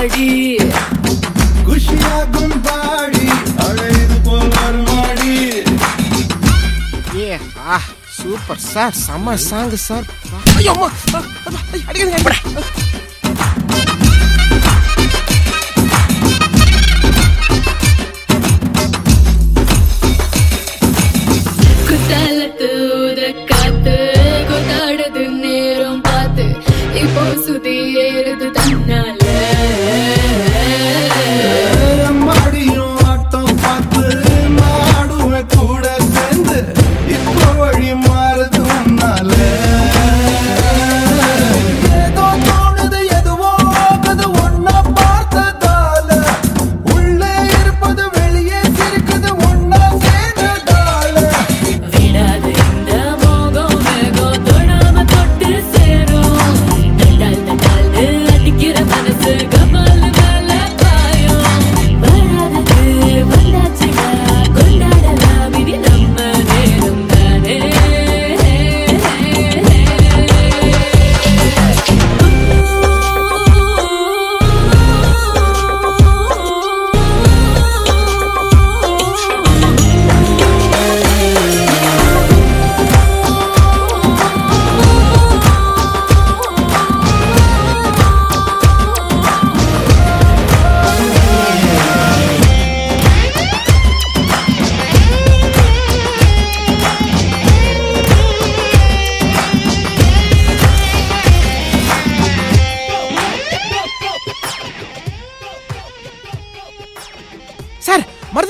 கொண்டாடி ಖುಷಿಯಾಗುಂ ಬಾಡಿ ಅಳೆದು ಕೋಲಾರು ಮಾಡಿ ஏ ஆ சூப்பர் சார் செம்ம சாங்கு சார். ஐயோ அம்மா அடிக்காதீங்க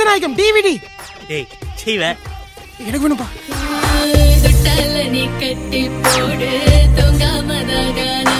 கதாநாயகம் டிவிடி டேய் செய்வ எனக்கு வேணும்பா. கட்டி போடு தொங்காமதான